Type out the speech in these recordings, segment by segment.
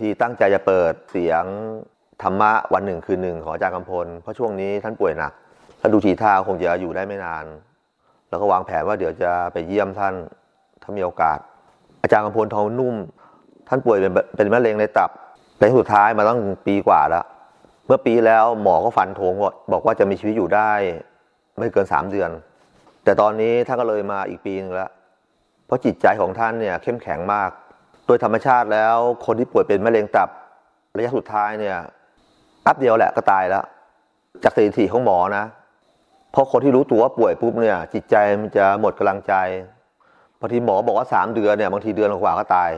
ทีตั้งใจจะเปิดเสียงธรรมะวันหนึ่งคืนหนึ่งของอาจารย์กำพล เพราะช่วงนี้ท่านป่วยหนักท่านดูทีท่าคงจะอยู่ได้ไม่นาน แล้วก็วางแผนว่าเดี๋ยวจะไปเยี่ยมท่านถ้ามีโอกาส อาจารย์กำพลทองนุ่ม ท่านป่วยเป็นเป็นมะเร็งในตับระยะสุดท้ายมาตั้งปีกว่าแล้ว เมื่อปีแล้วหมอก็ฟันธงบอกว่าจะมีชีวิตอยู่ได้ ไม่เกินสามเดือน แต่ตอนนี้ท่านก็เลยมาอีกปีนึงแล้ว เพราะจิตใจของท่านเนี่ยเข้มแข็งมาก ดยธรรมชาติแล้ว คนที่ป่วยเป็นมะเร็งตับระยะสุดท้ายเนี่ยแป๊บเดียวแหละก็ตายแล้ว จากสถิติของหมอนะ เพราะคนที่รู้ตัวว่าป่วยปุ๊บเนี่ย จิตใจมันจะหมดกำลังใจบางทีหมอบอกว่าสามเดือนเนี่ยบางทีเดือนกว่าก็ตาย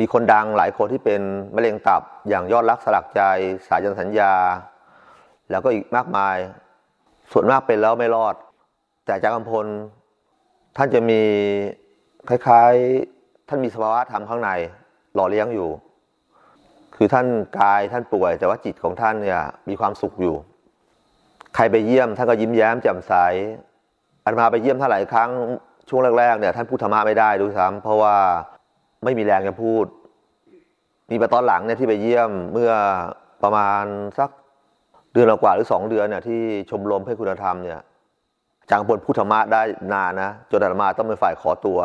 มีคนดังหลายคนที่เป็นมะเร็งตับอย่างยอดรักสลักใจ สายันสัญญา แล้วก็อีกมากมาย ส่วนมากเป็นแล้วไม่รอด แต่อาจารย์กำพลท่านจะมีคล้ายๆ ท่านมีสภาวะธรรมข้างใน หล่อเลี้ยงอยู่ คือท่านกายท่านป่วย แต่ว่าจิตของท่านเนี่ยมีความสุขอยู่ ใครไปเยี่ยม ท่านก็ยิ้มแย้มแจ่มใสอันมาไปเยี่ยมท่านหลายครั้งช่วงแรกๆเนี่ยท่านพูดธรรมะไม่ได้ด้วยซ้ำเพราะว่าไม่มีแรงจะพูด มีไปตอนหลังเนี่ยที่ไปเยี่ยมเมื่อประมาณสักเดือนกว่าหรือสองเดือนเนี่ยที่ชมรมให้คุณธรรมเนี่ยจางพลพูดธรรมะได้นานนะจนอาตมาต้องเป็นฝ่ายขอตัว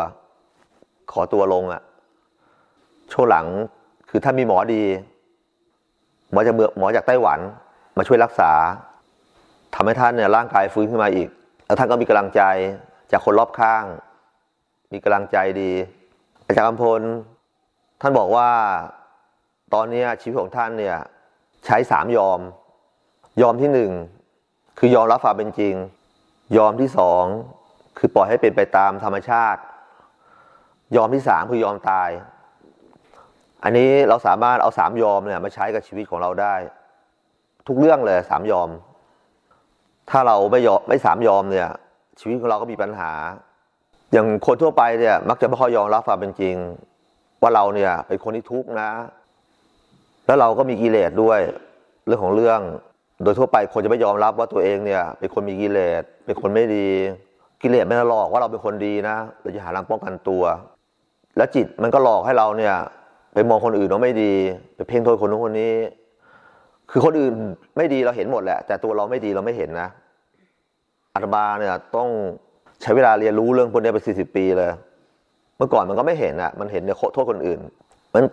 ขอตัวลงอะ่ะ ช่วงหลังคือถ้ามีหมอดี หมอจากเมืองหมอจากไต้หวัน มาช่วยรักษาทำให้ท่านเนี่ยร่างกายฟื้นขึ้นมาอีก แล้วท่านก็มีกำลังใจจากคนรอบข้าง มีกำลังใจดี อาจารย์กำพล ท่านบอกว่า ตอนนี้ชีวิตของท่านเนี่ย ใช้สามยอม ยอมที่หนึ่งคือยอมรับความเป็นจริง ยอมที่สองคือปล่อยให้เป็นไปตามธรรมชาติ ยอมที่สามคือยอมตาย อันนี้เราสามารถเอาสามยอมเนี่ยมาใช้กับชีวิตของเราได้ ทุกเรื่องเลยสามยอม ถ้าเราไม่ยอมไม่สามยอมเนี่ย ชีวิตของเราก็มีปัญหา อย่างคนทั่วไปเนี่ย มักจะไม่ค่อยยอมรับความเป็นจริง ว่าเราเนี่ยเป็นคนที่ทุกข์นะ แล้วเราก็มีกิเลสด้วย เรื่องของเรื่อง โดยทั่วไปคนจะไม่ยอมรับว่าตัวเองเนี่ย เป็นคนมีกิเลสเป็นคนไม่ดีกิเลสไม่ได้หลอกว่าเราเป็นคนดีนะ เราจะหาทางป้องกันตัว แล้วจิตมันก็หลอกให้เราเนี่ย ไปมองคนอื่นว่าไม่ดี ไปเพ่งโทษคนนู้นคนนี้ คือคนอื่นไม่ดีเราเห็นหมดแหละ แต่ตัวเราไม่ดีเราไม่เห็นนะอาตมาเนี่ยต้องใช้เวลาเรียนรู้เรื่องพวกนี้ไปสี่สิบปีเลย เมื่อก่อนมันก็ไม่เห็นอะ มันเห็นเนี่ยโทษคนอื่น มัน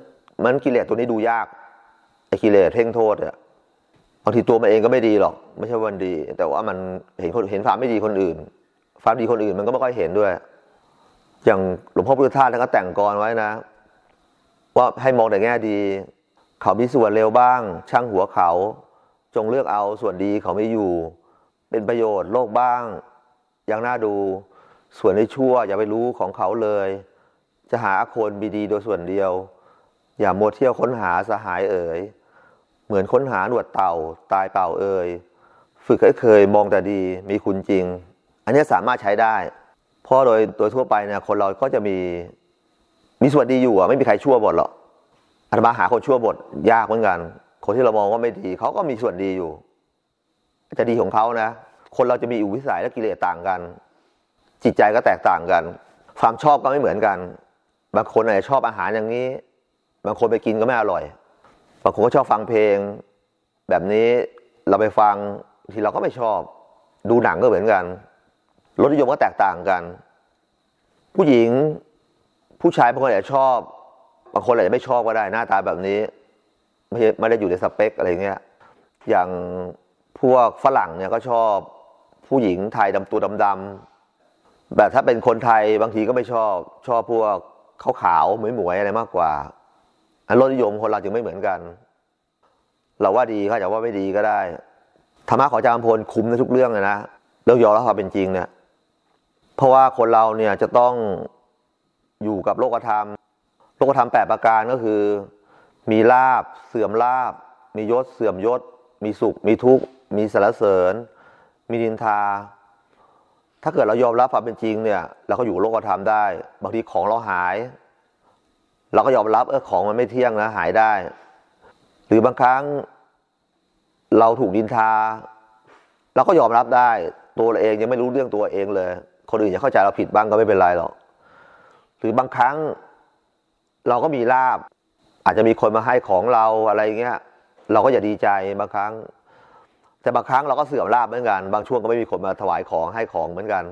มันกิเลสตัวนี้ดูยากไอ้กิเลสเพ่งโทษอะบางทีตัวมันเองก็ไม่ดีหรอก ไม่ใช่วันดี แต่ว่ามันเห็นคนเห็นความไม่ดีคนอื่นความดีคนอื่นมันก็ไม่ค่อยเห็นด้วย อย่างหลวงพ่อพุทธทาสท่านก็แต่งกรไว้นะ ว่าให้มองแต่แง่ดี เขามีส่วนเร็วบ้าง ช่างหัวเขา จงเลือกเอาส่วนดีเขาไม่อยู่ เป็นประโยชน์โลกบ้าง อย่างน่าดูส่วนในชั่ว อย่าไปรู้ของเขาเลย จะหาคนมีดีโดยส่วนเดียว อย่ามัวเที่ยวค้นหาสหายเอ่ยเหมือนค้นหาหนวดเต่าตายเปล่าเอ่ยฝึกให้เคยมองแต่ดีมีคุณจริง อันนี้สามารถใช้ได้ เพราะโดยโดยทั่วไปเนี่ยคนเราก็จะมีมีส่วนดีอยู่อะไม่มีใครชั่วหมดหรอกอาตมาหาคนชั่วบทยากเหมือนกัน คนที่เรามองว่าไม่ดีเขาก็มีส่วนดีอยู่ จะดีของเขานะ คนเราจะมีอุวิสัยและกิเลสต่างกัน จิตใจก็แตกต่างกัน ความชอบก็ไม่เหมือนกัน บางคนอาจจะชอบอาหารอย่างนี้ บางคนไปกินก็ไม่อร่อย บางคนก็ชอบฟังเพลง แบบนี้เราไปฟังที่เราก็ไม่ชอบ ดูหนังก็เหมือนกัน รสนิยมก็แตกต่างกัน ผู้หญิงผู้ชายบางคนอาจจะชอบบางคนอาจจะไม่ชอบก็ได้หน้าตาแบบนี้ ไม่ไม่ได้อยู่ในสเปคอะไรเงี้ยอย่างพวกฝรั่งเนี่ยก็ชอบผู้หญิงไทยดำตัวดำๆแบบถ้าเป็นคนไทยบางทีก็ไม่ชอบ ชอบพวกขาวขาวหมวยหมวยอะไรมากกว่าอันรสนิยมคนเราจึงไม่เหมือนกัน เราว่าดีเขาจะว่าไม่ดีก็ได้ธรรมะของอาจารย์พลคุมในทุกเรื่องเลยนะเรื่องยอมรับความเป็นจริงเนี่ย เพราะว่าคนเราเนี่ยจะต้องอยู่กับโลกธรรม โลกธรรมแปดประการก็คือ มีลาบเสื่อมลาบ มียศเสื่อมยศ มีสุข มีทุกข์ มีสารเสริญ มีดินทา ถ้าเกิดเรายอมรับความเป็นจริงเนี่ยเราก็อยู่โลกธรรมได้ บางทีของเราหาย เราก็ยอมรับเออของมันไม่เที่ยงนะหายได้ หรือบางครั้งเราถูกดินทา เราก็ยอมรับได้ ตัวเราเองยังไม่รู้เรื่องตัวเองเลย คนอื่นจะเข้าใจเราผิดบ้างก็ไม่เป็นไรหรอกหรือบางครั้งเราก็มีลาบ อาจจะมีคนมาให้ของเราอะไรเงี้ย เราก็อย่าดีใจบางครั้ง แต่บางครั้งเราก็เสื่อมลาบเหมือนกัน บางช่วงก็ไม่มีคนมาถวายของให้ของเหมือนกัน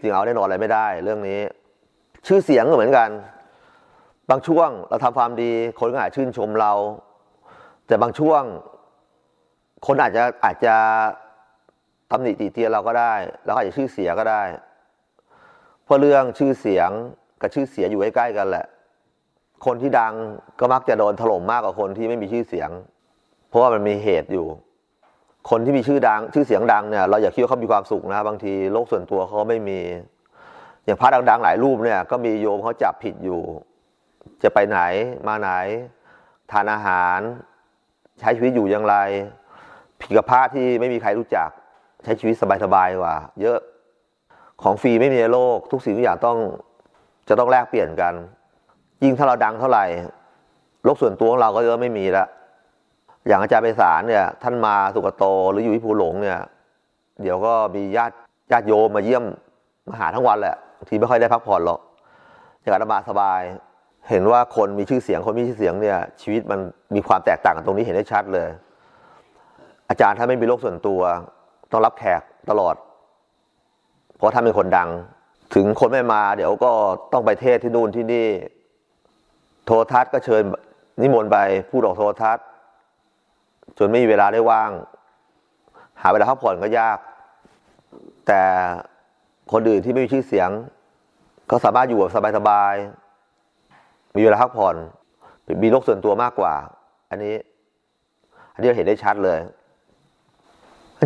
จริงเอาแน่นอนอะไรไม่ได้ เรื่องนี้ ชื่อเสียงก็เหมือนกัน บางช่วงเราทำความดีคนก็อาจชื่นชมเรา แต่บางช่วง คนอาจจะอาจจะ ตำหนิติเตียนเราก็ได้แล้วอาจจะชื่อเสียก็ได้ เพราะเรื่องชื่อเสียงกับชื่อเสียอยู่ใกล้ๆกันแหละ คนที่ดังก็มักจะโดนถล่มมากกว่าคนที่ไม่มีชื่อเสียง เพราะว่ามันมีเหตุอยู่ คนที่มีชื่อดัง ชื่อเสียงดังเนี่ยเราอย่าคิดว่าเขามีความสุขนะ บางทีโลกส่วนตัวเขาไม่มี อย่างพระดังๆหลายรูปเนี่ย ก็มีโยมเขาจับผิดอยู่ จะไปไหนมาไหน ทานอาหาร ใช้ชีวิตอยู่อย่างไรผิดกับพระที่ไม่มีใครรู้จัก ใช้ชีวิตสบายๆกว่า เยอะของฟรีไม่มีในโลก ทุกสิ่งทุกอย่างต้องจะต้องแลกเปลี่ยนกัน ยิ่งถ้าเราดังเท่าไหร่โลกส่วนตัวของเราก็จะไม่มีละอย่างอาจารย์ไปสารเนี่ย ท่านมาสุกโตหรืออยู่ที่ภูหลงเนี่ย เดี๋ยวก็มีญาติญาติโยมมาเยี่ยมมาหาทั้งวันแหละทีไม่ค่อยได้พักผ่อนหรอกอย่างอาตมาสบาย เห็นว่าคนมีชื่อเสียงคนมีชื่อเสียงเนี่ย ชีวิตมันมีความแตกต่างกันตรงนี้เห็นได้ชัดเลย อาจารย์ถ้าไม่มีโลกส่วนตัว ต้องรับแขกตลอด เพราะท่านเป็นคนดัง ถึงคนไม่มา เดี๋ยวก็ต้องไปเทศที่นู่นที่นี่ โทรทัศน์ก็เชิญนิมนต์ไปพูดออกโทรทัศน์ จนไม่มีเวลาได้ว่าง หาเวลาพักผ่อนก็ยาก แต่คนอื่นที่ไม่มีชื่อเสียง ก็สามารถอยู่แบบสบายๆมีเวลาพักผ่อนมีโลกส่วนตัวมากกว่า อันนี้ อันนี้เราเห็นได้ชัดเลย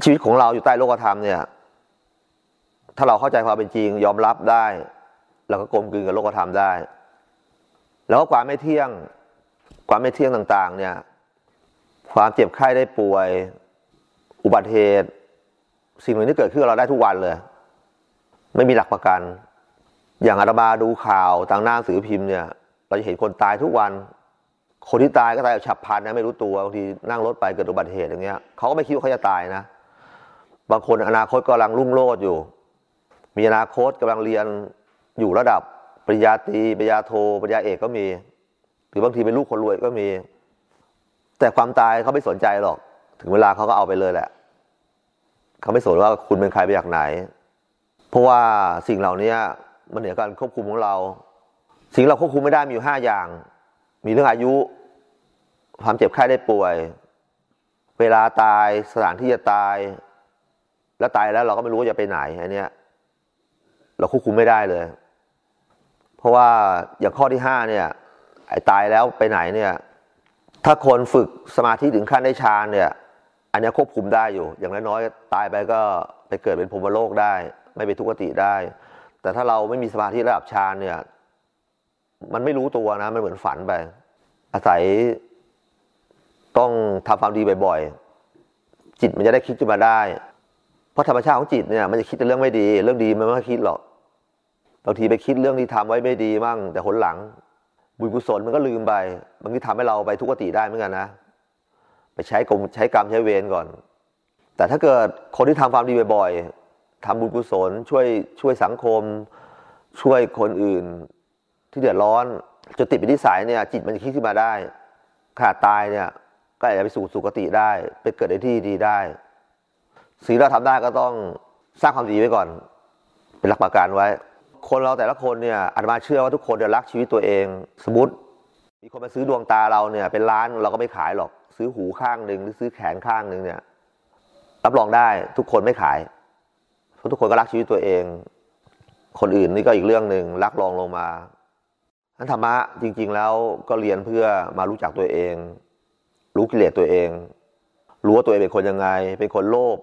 ชีวิตของเราอยู่ใต้โลกธรรมเนี่ย ถ้าเราเข้าใจความเป็นจริง ยอมรับได้เราก็กลมกลืนกับโลกธรรมได้ แล้วก็ความไม่เที่ยง ความไม่เที่ยงต่างๆ เนี่ย ความเจ็บไข้ได้ป่วย อุบัติเหตุ สิ่งเหล่านี้เกิดขึ้นกับเราได้ทุกวันเลย ไม่มีหลักประกัน อย่างอาตมาดูข่าวทางหน้าสื่อพิมพ์เนี่ย เราจะเห็นคนตายทุกวันคนที่ตายก็ตายแบบฉับพลันนะไม่รู้ตัวบางทีนั่งรถไปเกิดอุบัติเหตุอย่างเงี้ยเขาก็ไม่คิดว่าเขาจะตายนะ บางคนอนาคตกำลังรุ่งโรจน์อยู่ มีอนาคตกำลังเรียนอยู่ระดับปริญญาตรีปริญญาโทปริญญาเอกก็มี หรือบางทีเป็นลูกคนรวยก็มี แต่ความตายเขาไม่สนใจหรอก ถึงเวลาเขาก็เอาไปเลยแหละเขาไม่สนว่าคุณเป็นใครไปจากไหน เพราะว่าสิ่งเหล่านี้มันเหนือการควบคุมของเรา สิ่งเราควบคุมไม่ได้มีอยู่ห้าอย่าง มีเรื่องอายุ ความเจ็บไข้ได้ป่วย เวลาตายสถานที่จะตาย แล้วตายแล้วเราก็ไม่รู้ว่าจะไปไหนอันเนี้ยเราควบคุมไม่ได้เลย เพราะว่าอย่างข้อที่ห้าเนี่ย ไอ้ตายแล้วไปไหนเนี่ย ถ้าคนฝึกสมาธิถึงขั้นได้ฌานเนี่ย อันนี้ควบคุมได้อยู่ อย่างน้อยๆตายไปก็ไปเกิดเป็นพรหมโลกได้ ไม่ไปทุกขติได้ แต่ถ้าเราไม่มีสมาธิระดับฌานเนี่ย มันไม่รู้ตัวนะ มันเหมือนฝันไป อาศัยต้องทำความดีบ่อยๆจิตมันจะได้คิดขึ้นมาได้ เพราะธรรมชาติของจิตเนี่ยมันจะคิดแต่เรื่องไม่ดี เรื่องดีมันไม่คิดหรอกบางทีไปคิดเรื่องที่ทำไว้ไม่ดีมั่ง แต่หนหลัง บุญกุศลมันก็ลืมไปบางทีทำให้เราไปทุกขติได้เหมือนกันนะ ไปใช้กรมใช้กรรมใช้เวรก่อน แต่ถ้าเกิดคนที่ทำความดีบ่อยๆทำบุญกุศลช่วยช่วยสังคม ช่วยคนอื่น ที่เดือดร้อนจนติดเป็นนิสัยเนี่ย จิตมันจะคิดขึ้นมาได้ ขาดตายเนี่ยก็อาจจะไปสู่สุคติได้ ไปเกิดในที่ดีได้ สิ่งเราทำได้ก็ต้องสร้างความดีไว้ก่อน เป็นหลักประกันไว้ คนเราแต่ละคนเนี่ยอาตมาเชื่อว่าทุกคนจะรักชีวิตตัวเอง สมมติมีคนมาซื้อดวงตาเราเนี่ย เป็นล้านเราก็ไม่ขายหรอก ซื้อหูข้างหนึ่งหรือซื้อแขนข้างหนึ่งเนี่ยรับรองได้ทุกคนไม่ขายเพราะทุกคนก็รักชีวิตตัวเอง คนอื่นนี่ก็อีกเรื่องหนึ่งรักรองลงมานั้นธรรมะจริง ๆ แล้วก็เรียนเพื่อมารู้จักตัวเอง รู้กิเลสตัวเอง รู้ว่าตัวเองเป็นคนยังไง เป็นคนโลภ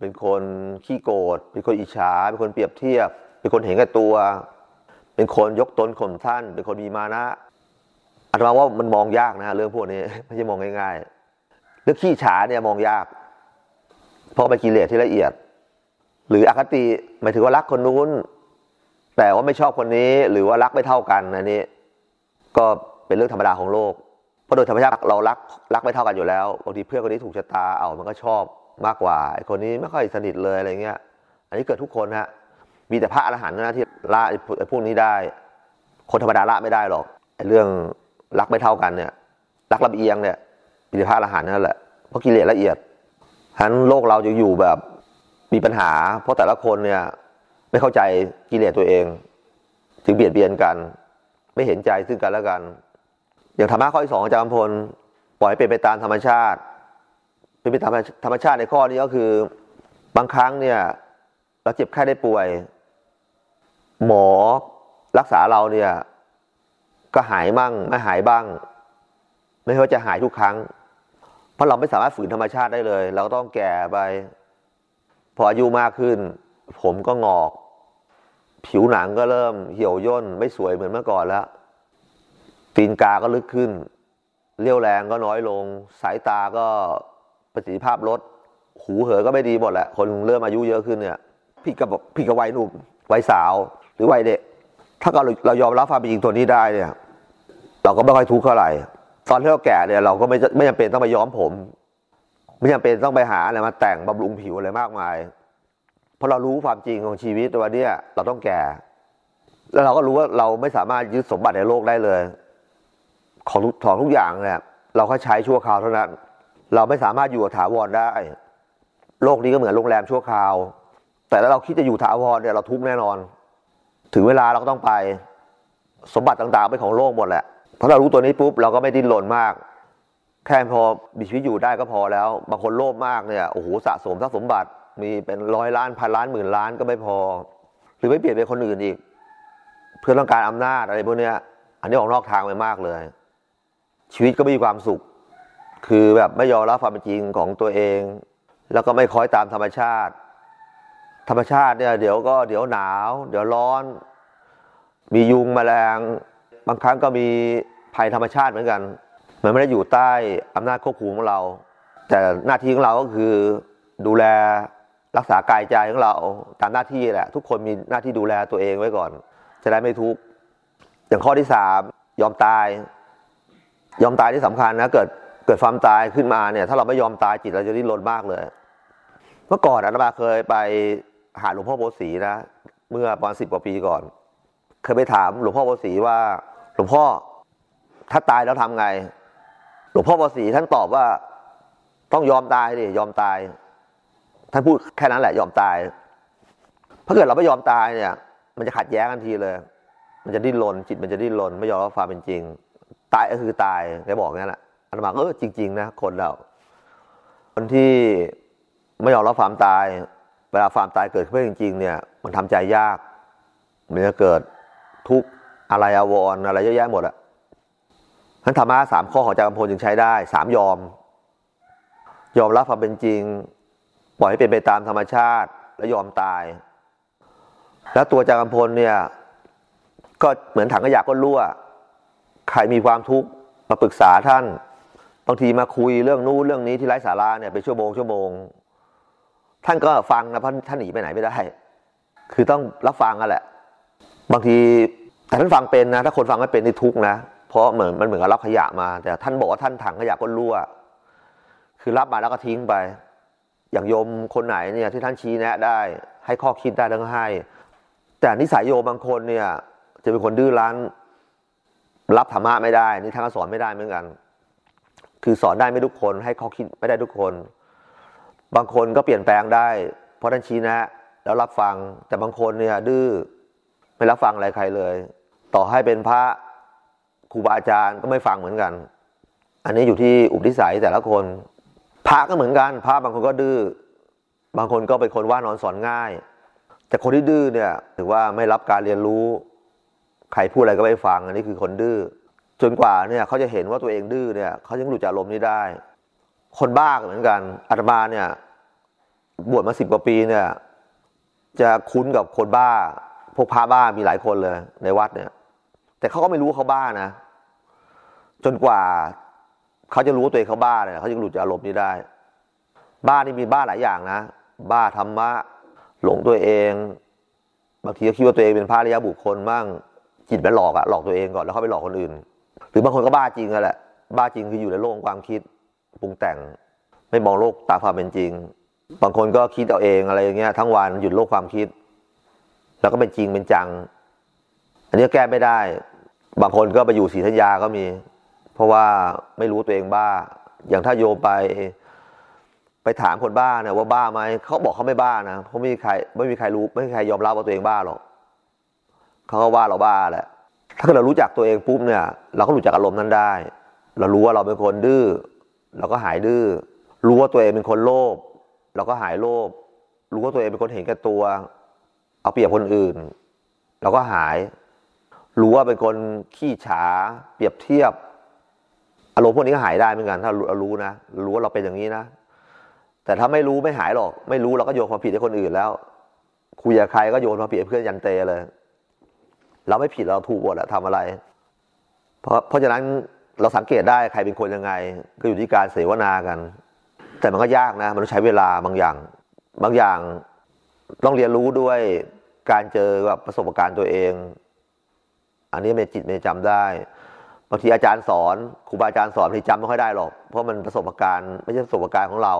เป็นคนขี้โกรธเป็นคนอิจฉาเป็นคนเปรียบเทียบ เป็นคนเห็นแก่ตัว เป็นคนยกตนข่มท่าน เป็นคนมีมานะอาตมาว่ามันมองยากนะเรื่องพวกนี้ไม่ใช่มองง่ายๆเรื่องขี้ฉาเนี่ยมองยาก เพราะเป็นกิเลสที่ละเอียด หรืออคติหมายถึงว่ารักคนนู้น แต่ว่าไม่ชอบคนนี้หรือว่ารักไม่เท่ากันอันนี้ ก็เป็นเรื่องธรรมดาของโลกเพราะโดยธรรมชาติเรารักรักไม่เท่ากันอยู่แล้วบางทีเพื่อนคนนี้ถูกชะตาเอามันก็ชอบ มากกว่าไอ้คนนี้ไม่ค่อยสนิทเลยอะไรเงี้ย อันนี้เกิดทุกคนฮะมีแต่พระอรหันต์นะที่ละไอ้พวกนี้ได้ คนธรรมดาละไม่ได้หรอกไอ้เรื่องรักไม่เท่ากันเนี่ย รักลำเอียงเนี่ยปิพระอรหันต์นั่นแหละเพราะกิเลสละเอียดฉะนั้นโลกเราจะอยู่แบบมีปัญหา เพราะแต่ละคนเนี่ย ไม่เข้าใจกิเลสตัวเอง ถึงเบียดเบียนกัน ไม่เห็นใจซึ่งกันและกัน อย่างธรรมะข้อที่สองอาจารย์พลปล่อยให้เป็นไปตามธรรมชาติ เป็นธรรมชาติในข้อนี้ก็คือบางครั้งเนี่ย เราเจ็บไข้ได้ป่วย หมอรักษาเราเนี่ย ก็หายมั่งไม่หายบ้าง ไม่ว่าจะหายทุกครั้ง เพราะเราไม่สามารถฝืนธรรมชาติได้เลย เราก็ต้องแก่ไป พออายุมากขึ้น ผมก็งอก ผิวหนังก็เริ่มเหี่ยวย่นไม่สวยเหมือนเมื่อก่อนแล้วตีนกาก็ลึกขึ้น เรี่ยวแรงก็น้อยลง สายตาก็ ประสิทธิภาพลดหูเหอก็ไม่ดีหมดแหละ คนเริ่มอายุเยอะขึ้นเนี่ยพี่กับพี่กับวัยหนุ่มวัยสาว หรือวัยเด็ก ถ้าเราเรายอมรับความเป็นจริงตัวนี้ได้เนี่ย เราก็ไม่ค่อยทุกข์เท่าไหร่ตอนที่เราแก่เนี่ยเราก็ไม่ไม่จำเป็นต้องไปย้อมผม ไม่จำเป็นต้องไปหาอะไรมาแต่งบำรุงผิวอะไรมากมาย เพราะเรารู้ความจริงของชีวิตว่าเนี่ยเราต้องแก่ แล้วเราก็รู้ว่าเราไม่สามารถยึดสมบัติในโลกได้เลย ของทุกของทุกอย่างเนี่ยเราก็ใช้ชั่วคราวเท่านั้น เราไม่สามารถอยู่กับถาวรได้ โลกนี้ก็เหมือนโรงแรมชั่วคราว แต่ถ้าเราคิดจะอยู่ถาวรเนี่ยเราทุกข์แน่นอน ถึงเวลาเราก็ต้องไป สมบัติต่างๆเป็นของโลกหมดแหละเพราะเรารู้ตัวนี้ปุ๊บเราก็ไม่ดิ้นรนมาก แค่พอมีชีวิตอยู่ได้ก็พอแล้ว บางคนโลภมากเนี่ยโอ้โหสะสมทรัพย์สมบัติมีเป็นร้อยล้านพันล้านหมื่นล้านก็ไม่พอ หรือไม่เปลี่ยนเป็นคนอื่นอีก เพื่อต้องการอำนาจอะไรพวกเนี้ย อันนี้ออกนอกทางไปมากเลย ชีวิตก็ไม่มีความสุข คือแบบไม่ยอมรับความเป็นจริงของตัวเอง แล้วก็ไม่คอยตามธรรมชาติ ธรรมชาติเนี่ยเดี๋ยวก็เดี๋ยวหนาว เดี๋ยวร้อน มียุงแมลง บางครั้งก็มีภัยธรรมชาติเหมือนกัน มันไม่ได้อยู่ใต้อำนาจควบคุมของเรา แต่หน้าที่ของเราก็คือดูแลรักษากายใจของเราตามหน้าที่แหละ ทุกคนมีหน้าที่ดูแลตัวเองไว้ก่อน จะได้ไม่ทุกข์อย่างข้อที่สามยอมตาย ยอมตายที่สำคัญนะเกิด เกิดความตายขึ้นมาเนี่ย ถ้าเราไม่ยอมตายจิตเราจะดิ้นรนมากเลย เมื่อก่อนอาตมาเคยไปหาหลวงพ่อโบสีนะเมื่อประมาณสิบกว่าปีก่อน เคยไปถามหลวงพ่อโบสีว่าหลวงพ่อถ้าตายแล้วทำไง หลวงพ่อโบสีท่านตอบว่าต้องยอมตายดิยอมตาย ท่านพูดแค่นั้นแหละ ยอมตายถ้าเกิดเราไม่ยอมตายเนี่ย มันจะขัดแย้งกันทีเลย มันจะดิ้นรนจิตมันจะดิ้นรนไม่ยอมรับความเป็นจริง ตายก็คือตายแกบอกงั้นแหละ ตมาเออจริง ๆ นะคนเรา คนที่ไม่ยอมรับความตาย เวลาความตายเกิดขึ้นจริง ๆ เนี่ย มันทำใจยาก มันจะเกิดทุกข์อะไรอาวรอะไรเยอะแยะหมดอะท่านธรรมะสามข้อของอาจารย์กำพลจึงใช้ได้สามยอม ยอมรับความเป็นจริง ปล่อยให้เป็นไปตามธรรมชาติ และยอมตาย แล้วตัวอาจารย์กำพลเนี่ยก็เหมือนถังขยะก็รั่ว ใครมีความทุกข์มาปรึกษาท่าน บางทีมาคุยเรื่องนู้นเรื่องนี้ที่ไร้สาระเนี่ยไปชั่วโมงชั่วโมง ท่านก็ฟังนะเพราะท่านหนีไปไหนไม่ได้ คือต้องรับฟังกันแหละ บางทีแต่ท่านฟังเป็นนะ ถ้าคนฟังไม่เป็นนี่ทุกข์นะ เพราะเหมือนมันเหมือนกับรับขยะมา แต่ท่านบอกว่าท่านถังขยะก็รั่ว คือรับมาแล้วก็ทิ้งไป อย่างโยมคนไหนเนี่ยที่ท่านชี้แนะได้ ให้ข้อคิดได้ทั้งให้ แต่นิสัยโยมบางคนเนี่ย จะเป็นคนดื้อรั้น รับธรรมะไม่ได้ นี่ท่านก็สอนไม่ได้เหมือนกัน คือสอนได้ไม่ทุกคนให้ข้อคิดไม่ได้ทุกคน บางคนก็เปลี่ยนแปลงได้ เพราะท่านชี้แนะ แล้วรับฟังแต่บางคนเนี่ยดื้อไม่รับฟังอะไรใครเลย ต่อให้เป็นพระครูบาอาจารย์ก็ไม่ฟังเหมือนกัน อันนี้อยู่ที่อุปนิสัยแต่ละคน พระก็เหมือนกัน พระบางคนก็ดื้อ บางคนก็เป็นคนว่านอนสอนง่าย แต่คนที่ดื้อเนี่ยถือว่าไม่รับการเรียนรู้ ใครพูดอะไรก็ไม่ฟัง อันนี้คือคนดื้อ จนกว่าเนี่ยเขาจะเห็นว่าตัวเองดื้อเนี่ยเขายังหลุดจากอารมนี้ได้ คนบ้าก็เหมือนกันอาตมาเนี่ย บวชมาสิบกว่าปีเนี่ย จะคุ้นกับคนบ้า พวกพระบ้ามีหลายคนเลย ในวัดเนี่ย แต่เขาก็ไม่รู้เขาบ้านะ จนกว่าเขาจะรู้ว่าตัวเองเขาบ้าเนี่ยเขาจะหลุดจากอารมณ์นี้ได้ บ้านี่มีบ้าหลายอย่างนะบ้าธรรมะหลงตัวเอง บางทีก็คิดว่าตัวเองเป็นพระริยะบุคคลบ้างจิตไปหลอกอะหลอกตัวเองก่อนแล้วเขาไปหลอกคนอื่น รือบางคนก็บ้าจริงอะแหละ บ้าจริงคืออยู่ในโลกของความคิดปรุงแต่ง ไม่มองโลกตามความเป็นจริง บางคนก็คิดเอาเองอะไรอย่างเงี้ย ทั้งวันหยุดโลกความคิด แล้วก็เป็นจริงเป็นจัง อันนี้แก้ไม่ได้ บางคนก็ไปอยู่ศรีธัญญาก็มี เพราะว่าไม่รู้ตัวเองบ้า อย่างถ้าโยไป ไปถามคนบ้าเนี่ยว่าบ้าไหมเขาบอกเขาไม่บ้านะเพราะไม่มีใครไม่มีใครรู้ไม่มีใครยอมรับว่าตัวเองบ้าหรอกเขาก็ว่าเราบ้าแหละ ถ้าเกิดเรารู้จักตัวเองปุ๊บเนี่ย เราก็รู้จักอารมณ์นั้นได้ เรารู้ว่าเราเป็นคนดื้อเราก็หายดื้อรู้ว่าตัวเองเป็นคนโลภเราก็หายโลภรู้ว่าตัวเองเป็นคนเห็นแก่ตัว เอาเปรียบคนอื่น เราก็หาย รู้ว่าเป็นคนขี้ฉา เปรียบเทียบ อารมณ์พวกนี้ก็หายได้เหมือนกัน ถ้าเรารู้นะรู้ว่าเราเป็นอย่างนี้นะแต่ถ้าไม่รู้ไม่หายหรอก ไม่รู้เราก็โยนความผิดให้คนอื่นแล้วคุยกับใครก็โยนความผิดให้เพื่อนยันเตเลย เราไม่ผิดเราถูกหมดอะทำอะไร เพราะเพราะฉะนั้นเราสังเกตได้ใครเป็นคนยังไง ก็อยู่ที่การเสวนากัน แต่มันก็ยากนะ มันต้องใช้เวลาบางอย่าง บางอย่างต้องเรียนรู้ด้วยการเจอกับประสบการณ์ตัวเอง อันนี้เมจิตเมจำได้บางทีอาจารย์สอนครูบาอาจารย์สอนที่จำไม่ค่อยได้หรอก เพราะมันประสบการณ์ไม่ใช่ประสบการณ์ของเรา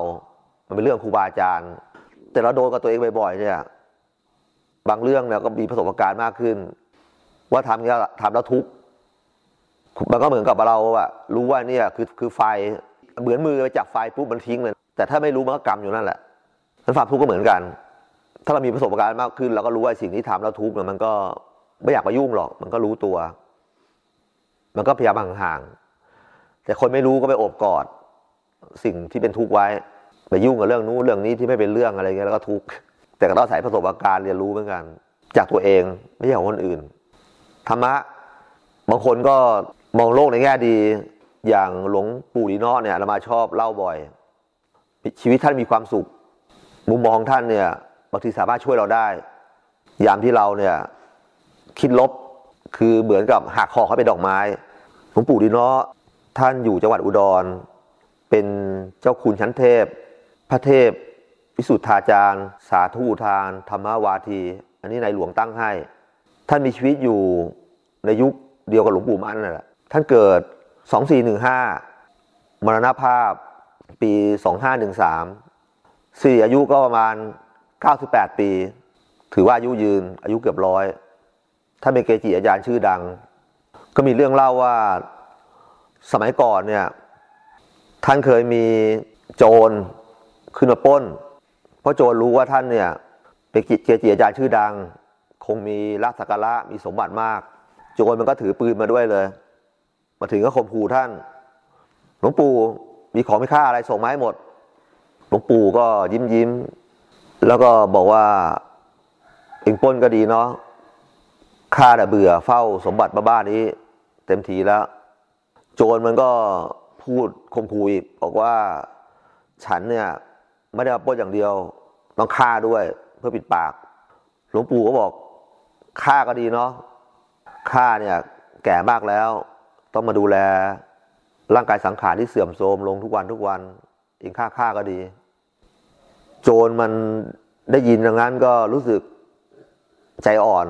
มันเป็นเรื่องครูบาอาจารย์ แต่เราโดนกับตัวเองบ่อยๆเนี่ย บางเรื่องเนี่ยก็มีประสบการณ์มากขึ้น ว่าทำแล้วทำแล้วทุกข์มันก็เหมือนกับเราอะรู้ว่าเนี่ยคือคือไฟเหมือนมือไปจับไฟปุ๊บมันทิ้งเลย แต่ถ้าไม่รู้มันก็กำอยู่นั่นแหละนั้นความทุกข์ก็เหมือนกัน ถ้าเรามีประสบการณ์มากขึ้นเราก็รู้ว่าสิ่งที่ทำแล้วทุกข์เนี่ยมันก็ไม่อยากมายุ่งหรอก มันก็รู้ตัว มันก็พยายามห่างๆแต่คนไม่รู้ก็ไปโอบกอด สิ่งที่เป็นทุกข์ไว้ ไปยุ่งกับเรื่องนู้นเรื่องนี้ที่ไม่เป็นเรื่องอะไรเงี้ยแล้วก็ทุกข์แต่ก็ต้องอาศัยประสบการณ์เรียนรู้เหมือนกัน จากตัวเองไม่ใช่ของคนอื่น ธรรมะ บางคนก็มองโลกในแง่ดี อย่างหลวงปู่ดีนอเนี่ยเรามาชอบเล่าบ่อย ชีวิตท่านมีความสุข มุมมองท่านเนี่ยบางทีสามารถช่วยเราได้ ยามที่เราเนี่ยคิดลบคือเหมือนกับหักคอเขาเป็นดอกไม้หลวงปู่ดีนอท่านอยู่จังหวัดอุดร เป็นเจ้าคุณชั้นเทพ พระเทพวิสุทธาจารย์ สาธุทาน ธรรมวาที อันนี้ในหลวงตั้งให้ ท่านมีชีวิตอยู่ในยุคเดียวกับหลวงปู่มั่นนั่นแหละท่านเกิด 2415 มรณภาพปี 2513สี่อายุก็ประมาณ 98 ปี ถือว่าอายุยืนอายุเกือบร้อยท่านเป็นเกจิอาจารย์ชื่อดัง ก็มีเรื่องเล่าว่าสมัยก่อนเนี่ยท่านเคยมีโจรขึ้นมาป้น เพราะโจรรู้ว่าท่านเนี่ยเป็นเกจิอาจารย์ชื่อดัง คงมีราชสักการะมีสมบัติมาก โจรมันก็ถือปืนมาด้วยเลย มาถึงก็ข่มขู่ท่าน หลวงปู่มีของม่ค่าอะไรส่งมาให้หมด หลวงปู่ก็ยิ้มยิ้ม แล้วก็บอกว่าเองป้นก็ดีเนาะข้าแต่เบื่อเฝ้าสมบัติบ้านนี้ เต็มทีแล้ว โจรมันก็พูดข่มขู่อีกบอกว่าฉันเนี่ยไม่ได้มาปล้นอย่างเดียว ต้องฆ่าด้วยเพื่อปิดปาก หลวงปู่ก็บอก ฆ่าก็ดีเนาะฆ่าเนี่ยแก่มากแล้ว ต้องมาดูแล ร่างกายสังขารที่เสื่อมโทรมลงทุกวันทุกวันเองฆ่าฆ่าก็ดี โจรมันได้ยินดังนั้นก็รู้สึกใจอ่อน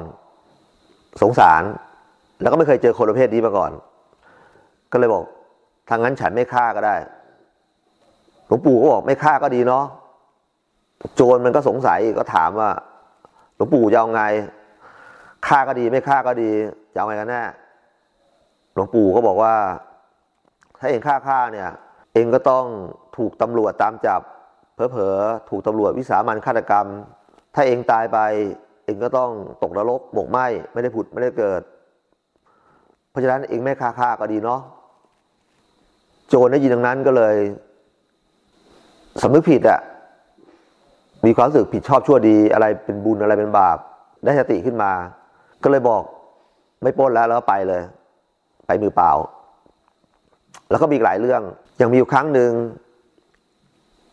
สงสาร แล้วก็ไม่เคยเจอคนประเภทนี้มาก่อน ก็เลยบอกทางนั้นฉันไม่ฆ่าก็ได้หลวงปู่ก็บอกไม่ฆ่าก็ดีเนาะโจรมันก็สงสัยก็ถามว่าหลวงปู่จะเอาไง ฆ่าก็ดีไม่ฆ่าก็ดีจะเอาไงกันแน่หลวงปู่ก็บอกว่า ถ้าเองฆ่าฆ่าเนี่ย เองก็ต้องถูกตำรวจตามจับเผลอๆถูกตำรวจวิสามันฆาตกรรม ถ้าเองตายไป เองก็ต้องตกนรกหมกไหมไม่ได้ผุดไม่ได้เกิด เพราะฉะนั้นเองไม่ฆ่าฆ่าก็ดีเนาะโจรได้ยินดังนั้นก็เลยสำนึกผิดอะมีความรู้สึกผิดชอบชั่วดีอะไรเป็นบุญอะไรเป็นบาป ได้สติขึ้นมา ก็เลยบอกไม่ป้นแล้วแล้วไปเลย ไปมือเปล่า แล้วก็มีอีกหลายเรื่องย่างมีอยู่ครั้งหนึ่ง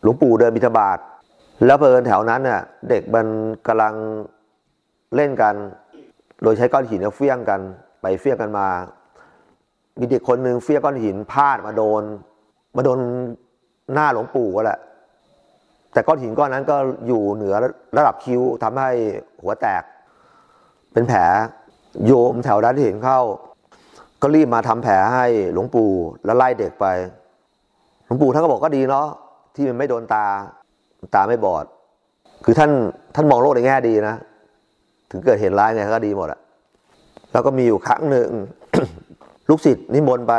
หลวงปู่เดินบิณฑบาตแล้วเพลินแถวนั้นเนี่ยเด็กมันกำลังเล่นกัน โดยใช้ก้อนหินเฟี้ยงกัน ไปเฟี้ยงกันมา มีเด็กคนหนึ่งเฟี้ยงก้อนหินพลาดมาโดน มาโดนหน้าหลวงปู่ก็แหละ แต่ก้อนหินก้อนนั้นก็อยู่เหนือระดับคิ้วทำให้หัวแตก เป็นแผลโยมแถวนั้นเห็นเข้า ก็รีบมาทำแผลให้หลวงปู่แล้วไล่เด็กไป หลวงปู่ท่านก็บอกก็ดีเนาะที่มันไม่โดนตาตาไม่บอด คือท่านท่านมองโลกในแง่ดีนะ ถึงเกิดเหตุร้ายไงก็ดีหมดอะแล้วก็มีอยู่ครั้งหนึ่งลูกศิษย์นิมนต์ไป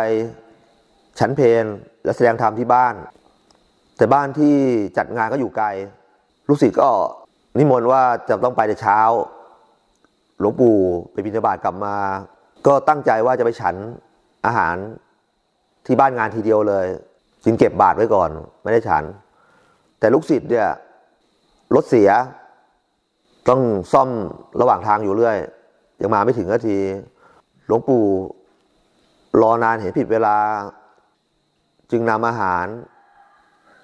ฉันเพลและแสดงธรรมที่บ้าน แต่บ้านที่จัดงานก็อยู่ไกล ลูกศิษย์ก็นิมนต์ว่าจะต้องไปแต่เช้า หลวงปู่ไปบิณฑบาตกลับมา ก็ตั้งใจว่าจะไปฉันอาหารที่บ้านงานทีเดียวเลยจึงเก็บบาตรไว้ก่อน ไม่ได้ฉัน แต่ลูกศิษย์เนี่ยรถเสีย ต้องซ่อมระหว่างทางอยู่เรื่อย ยังมาไม่ถึงนาที หลวงปู่รอนานเห็นผิดเวลา จึงนำอาหาร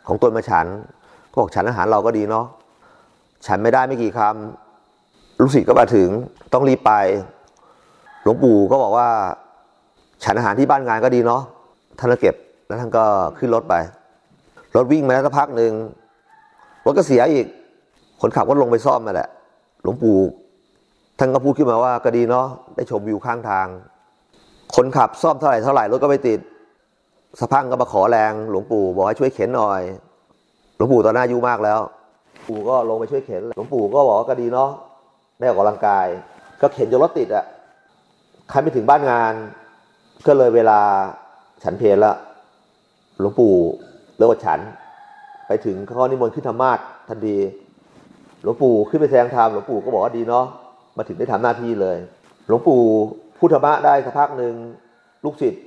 ของตนมาฉันก็บอกฉันอาหารเราก็ดีเนาะฉันไม่ได้ไม่กี่คำ ลูกศิษย์ก็มาถึงต้องรีบไปหลวงปู่ก็บอกว่า ฉันอาหารที่บ้านงานก็ดีเนาะท่านก็เก็บแล้วท่านก็ขึ้นรถไป รถวิ่งมาแล้วสักพักหนึ่งรถก็เสียอีก คนขับก็ลงไปซ่อมมาแหละ หลวงปู่ท่านก็พูดขึ้นมาว่าก็ดีเนาะได้ชมวิวข้างทาง คนขับซ่อมเท่าไหร่เท่าไหร่รถก็ไม่ติดสะพังก็มาขอแรง หลวงปู่บอกให้ช่วยเข็นหน่อย หลวงปู่ตอนนั้นอายุมากแล้ว ปู่ก็ลงไปช่วยเข็น หลวงปู่ก็บอกว่าก็ดีเนาะ ได้ออกกำลังกาย ก็เข็นจนรถติดอะใครไม่ถึงบ้านงาน ก็เลยเวลาฉันเพลละหลวงปู่เลิกฉัน ไปถึงเขานิมนต์ขึ้นธรรมาสทันทีหลวงปู่ขึ้นไปแสดงธรรมหลวงปู่ก็บอกว่าดีเนาะมาถึงได้ทำหน้าที่เลย หลวงปู่พูดธรรมะได้สักพักหนึ่งลูกศิษย์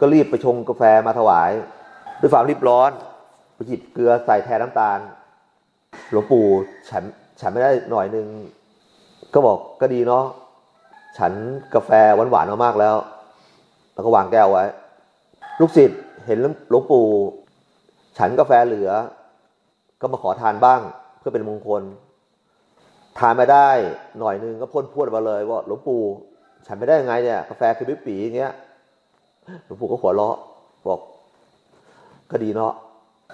ก็รีบไปชงกาแฟมาถวาย ด้วยความรีบร้อนไปหยิบเกลือใส่แทนน้ำตาล หลวงปู่ฉันฉันไม่ได้หน่อยหนึ่ง ก็บอกก็ดีเนาะฉันกาแฟหวานๆมามากแล้ว แล้วก็วางแก้วไว้ ลูกศิษย์เห็นหลวงปู่ ฉันกาแฟเหลือ ก็มาขอทานบ้าง เพื่อเป็นมงคล ทานมาได้หน่อยนึงก็พ่นพูดมาเลย ว่าหลวงปู่ฉันไม่ได้ยังไงเนี่ยกาแฟคือปิ๊ปีอย่างเงี้ยหลวงปู่ก็หัวเราะบอก ก็ดีเนาะ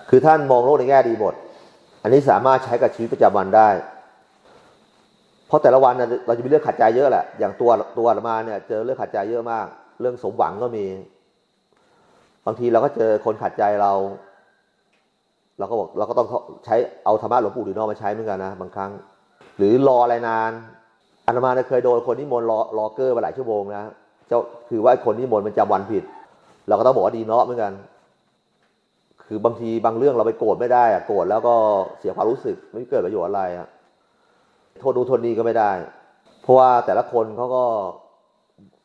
คือท่านมองโลกในแง่ดีหมด อันนี้สามารถใช้กับชีวิตประจำวันได้ ราะแต่ละวันเราจะมีเรื่องขัดใจเยอะแหละ อย่างตัวตัวมาเนี่ยเจอเรื่องขัดใจเยอะมาก เรื่องสมหวังก็มี บางทีเราก็เจอคนขัดใจเรา เราก็บอกเราก็ต้องใช้เอาธรรมะหลวงปู่ดีนอมาใช้เหมือนกันนะบางครั้ง หรือรออะไรนานอาตมาเนี่ยเคยโดนคนที่มนต์รอรอเกอร์มาหลายชั่วโมงนะเจ้าคือว่าคนที่มนต์มันจำวันผิด เราก็ต้องบอกว่าดีเนาะเหมือนกัน คือบางทีบางเรื่องเราไปโกรธไม่ได้อะโกรธแล้วก็เสียความรู้สึกไม่เกิดประโยชน์อะไรอะ โทษดูทนดีก็ไม่ได้ เพราะว่าแต่ละคนเขาก็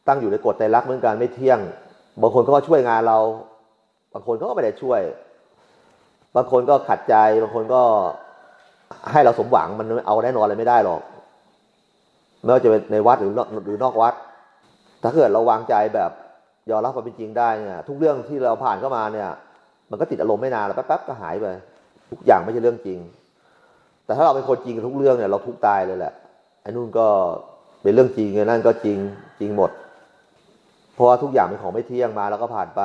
ตั้งอยู่ในกฎใจรักเหมือนกันไม่เที่ยง บางคนเขาก็ช่วยงานเรา บางคนเขาก็ไม่ได้ช่วย บางคนก็ขัดใจ บางคนก็ให้เราสมหวังมันเอาแน่นอนอะไรไม่ได้หรอก ไม่ว่าจะเป็นในวัดหรือหรือนอกวัด ถ้าเกิดเราวางใจแบบยอมรับความเป็นจริงได้เนี่ยทุกเรื่องที่เราผ่านเข้ามาเนี่ย มันก็ติดอารมณ์ไม่นานแล้วแป๊บๆก็หายไปทุกอย่างไม่ใช่เรื่องจริง แต่ถ้าเราเป็นคนจริงกับทุกเรื่องเนี่ยเราทุกตายเลยแหละไอ้นู่นก็เป็นเรื่องจริงไอ้นั่นก็จริงจริงหมด เพราะว่าทุกอย่างเป็นของไม่เที่ยงมาแล้วก็ผ่านไป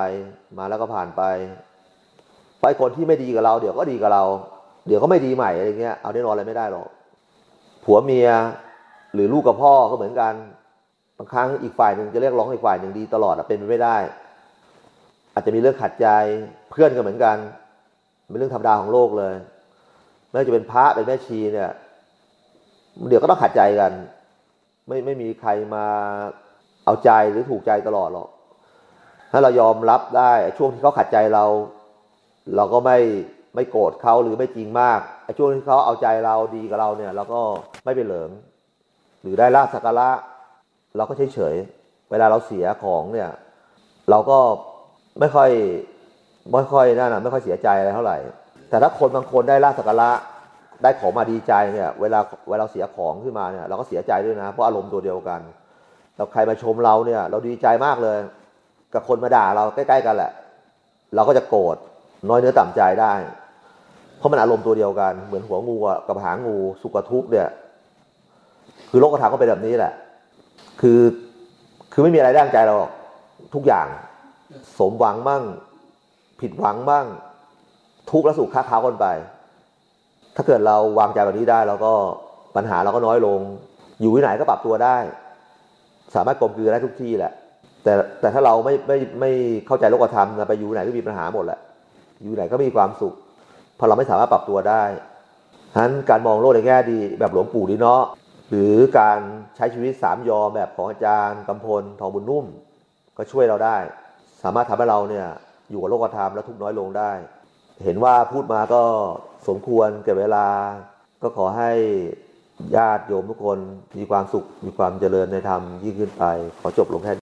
มาแล้วก็ผ่านไป ไปคนที่ไม่ดีกับเรา เดี๋ยวก็ดีกับเรา เดี๋ยวก็ไม่ดีใหม่อะไรเงี้ยเอาแน่นอนอะไรไม่ได้หรอกผัวเมียหรือลูกกับพ่อก็เหมือนกันบางครั้งอีกฝ่ายหนึ่งจะเรียกร้องอีกฝ่ายหนึ่งดีตลอดเป็นไปไม่ได้ อาจจะมีเรื่องขัดใจเพื่อนก็เหมือนกันเป็นเรื่องธรรมดาของโลกเลย ไม่ว่าจะเป็นพระเป็นแม่ชีเนี่ย เดี๋ยวก็ต้องขัดใจกัน ไม่ไม่มีใครมาเอาใจหรือถูกใจตลอดหรอก ถ้าเรายอมรับได้ช่วงที่เขาขัดใจเรา เราก็ไม่ไม่โกรธเขาหรือไม่จริงมากไอ้ช่วงที่เขาเอาใจเราดีกับเราเนี่ย เราก็ไม่ไปเหลิง หรือได้ลาสักการะเราก็เฉยเฉยเวลาเราเสียของเนี่ย เราก็ไม่ค่อยไม่ค่อยนั่นนะไม่ค่อยเสียใจอะไรเท่าไหร่ แต่ถ้าคนบางคนได้ลาสักการะได้ของมาดีใจเนี่ย เวลาเวลาเสียของขึ้นมาเนี่ยเราก็เสียใจด้วยนะ เพราะอารมณ์ตัวเดียวกันแล้วใครมาชมเราเนี่ย เราดีใจมากเลย กับคนมาด่าเราใกล้ๆกันแหละ เราก็จะโกรธน้อยเนื้อต่ำใจได้ เพราะมันอารมณ์ตัวเดียวกัน เหมือนหัวงูกับหางงูสุขทุกข์เนี่ย คือโลกธรรมก็เป็นแบบนี้แหละ คือคือไม่มีอะไรได้ใจเราทุกอย่าง สมหวังบ้างผิดหวังบ้าง ทุกข์และสุขค้าค้ากันไป ถ้าเกิดเราวางใจแบบนี้ได้เราก็ปัญหาเราก็น้อยลง อยู่ที่ไหนก็ปรับตัวได้ สามารถกลมกลืนได้ทุกที่แหละ แต่แต่ถ้าเราไม่ไม่ไม่เข้าใจโลกธรรมไปอยู่ไหนก็มีปัญหาหมดแหละ อยู่ไหนก็มีความสุขเพราะเราไม่สามารถปรับตัวได้ฉะนั้นการมองโลกในแง่ดีแบบหลวงปู่ดีเนาะหรือการใช้ชีวิตสามยอแบบของอาจารย์กำพลทองบุญนุ่ม ก็ช่วยเราได้ สามารถทำให้เราเนี่ยอยู่กับโลกธรรมและทุกน้อยลงได้ เห็นว่าพูดมาก็สมควรแก่เวลา ก็ขอให้ญาติโยมทุกคนมีความสุขมีความเจริญในธรรมยิ่งขึ้นไป ขอจบลงแค่